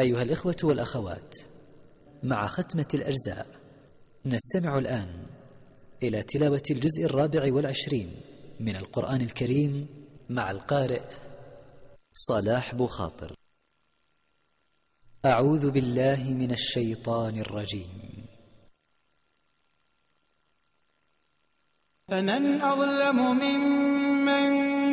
أيها الإخوة والأخوات مع ختمة الأجزاء نستمع الآن إلى تلاوة الجزء الرابع والعشرين من القرآن الكريم مع القارئ صلاح بخاطر أعوذ بالله من الشيطان الرجيم. فمن أظلم ممن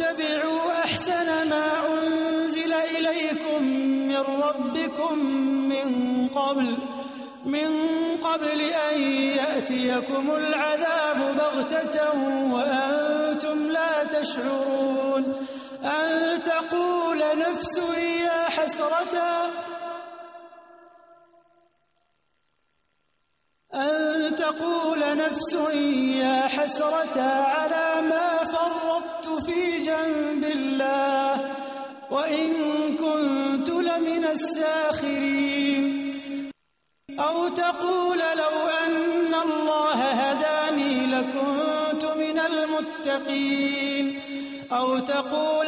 واتبعوا أحسن ما أنزل إليكم من ربكم من قبل من قبل أن يأتيكم العذاب بغتة وأنتم لا تشعرون. أن تقول نفس يا حسرة. أن تقول نفس يا حسرة. الساخرين. أو تقول لو أن الله هداني لكنت من المتقين. أو تقول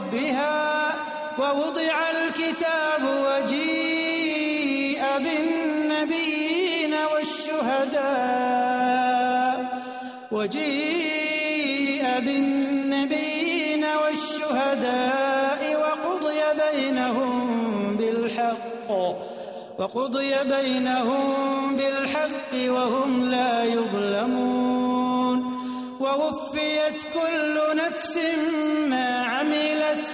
ووضع الكتاب وجيء بالنبيين والشهداء. وجيء بالنبيين والشهداء وقضي بينهم بالحق. وقضي بينهم بالحق وهم لا يظلمون. ووفيت كل نفس ما عملت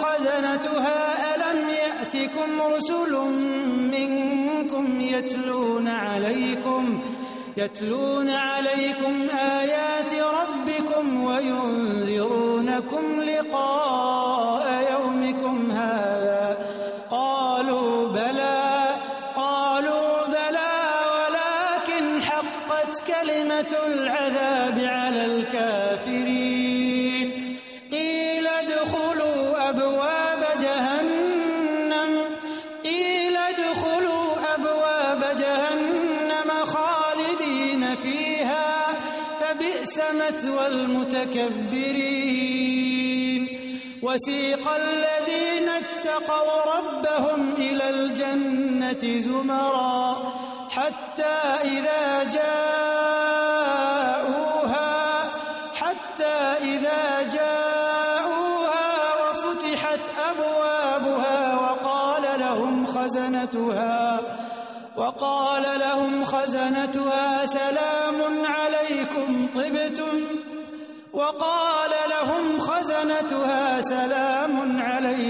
يتلون عليكم يتلون عليكم آيات ربكم وينذرونكم لقاء زمرا حتى إذا جاءوها حتى إذا جاءوها وفتحت أبوابها وقال لهم خزنتها وقال لهم خزنتها سلام عليكم طبتم؟ وقال لهم خزنتها سلام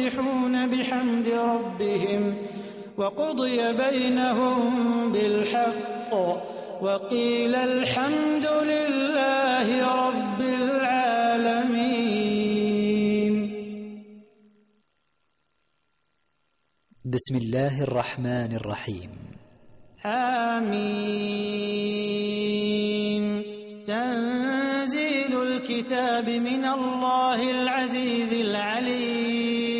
يسبحون بحمد ربهم وقضي بينهم بالحق وقيل الحمد لله رب العالمين. بسم الله الرحمن الرحيم حميم تنزيل الكتاب من الله العزيز العليم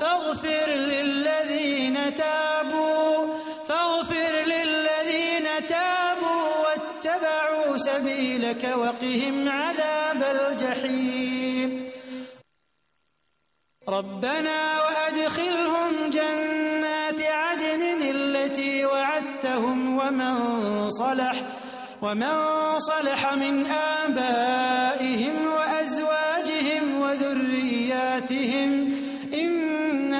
فاغفر للذين تابوا فاغفر للذين تابوا واتبعوا سبيلك وقهم عذاب الجحيم. ربنا وأدخلهم جنات عدن التي وعدتهم ومن صلح ومن صلح من آبائهم وأزواجهم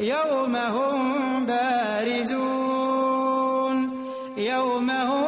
يوم هم بارزون. يوم هم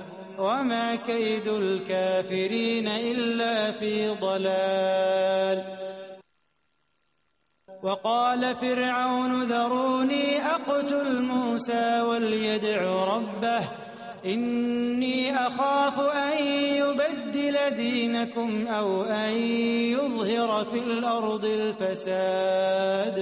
وما كيد الكافرين إلا في ضلال. وقال فرعون ذروني أقتل موسى وليدع ربه. إني أخاف أن يبدل دينكم أو أن يظهر في الأرض الفساد.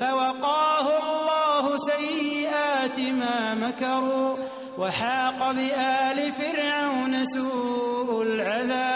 فوقاه الله سيئات ما مكروا وحاق بآل فرعون سوء العذاب.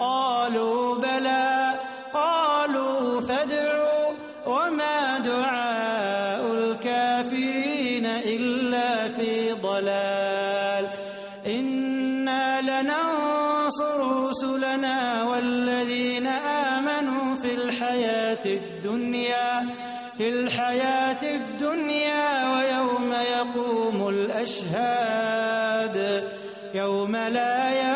قالوا بلى قالوا فادعوا وما دعاء الكافرين إلا في ضلال. إنا لننصر رسلنا والذين آمنوا في الحياة الدنيا في الحياة الدنيا ويوم يقوم الأشهاد. يوم لا ينفع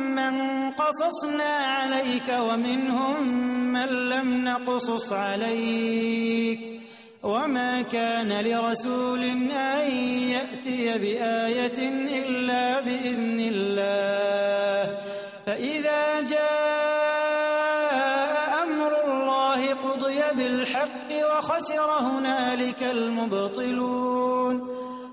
من قصصنا عليك ومنهم من لم نقصص عليك وما كان لرسول أن يأتي بآية إلا بإذن الله فإذا جاء أمر الله قضي بالحق وخسر هنالك المبطلون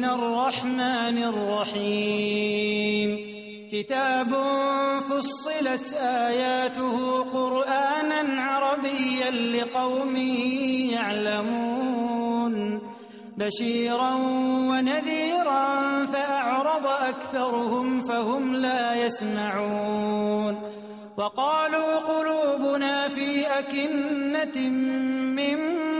من الرحمن الرحيم. كتاب فصلت آياته قرآنا عربيا لقوم يعلمون. بشيرا ونذيرا فأعرض أكثرهم فهم لا يسمعون. وقالوا قلوبنا في أكنة مما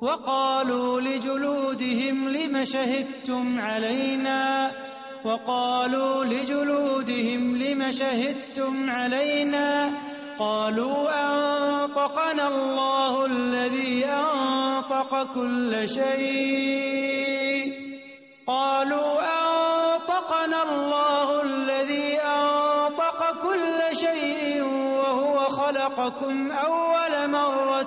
وقالوا لجلودهم لم شهدتم علينا؟ وقالوا لجلودهم لم شهدتم علينا؟ قالوا أنطقنا الله الذي أنطق كل شيء. قالوا أنطقنا الله الذي أنطق كل شيء وهو خلقكم أول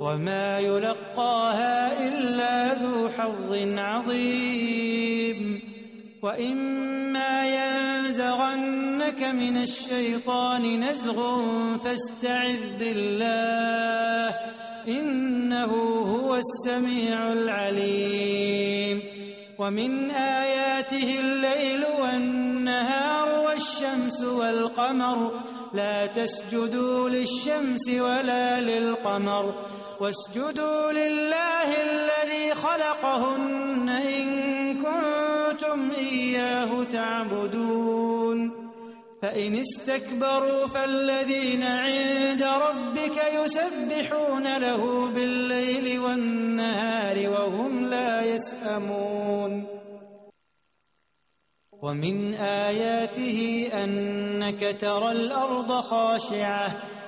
وما يلقاها إلا ذو حظ عظيم. وإما ينزغنك من الشيطان نزغ فاستعذ بالله إنه هو السميع العليم. ومن آياته الليل والنهار والشمس والقمر لا تسجدوا للشمس ولا للقمر واسجدوا لله الذي خلقهن إن كنتم إياه تعبدون. فإن استكبروا فالذين عند ربك يسبحون له بالليل والنهار وهم لا يسأمون. ومن آياته أنك ترى الأرض خاشعة.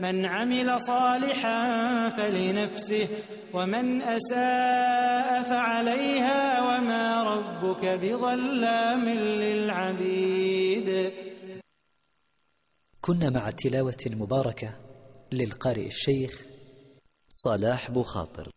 من عمل صالحا فلنفسه ومن أساء فعليها وما ربك بظلام للعبيد. كنا مع التلاوة المباركة للقارئ الشيخ صلاح بخاطر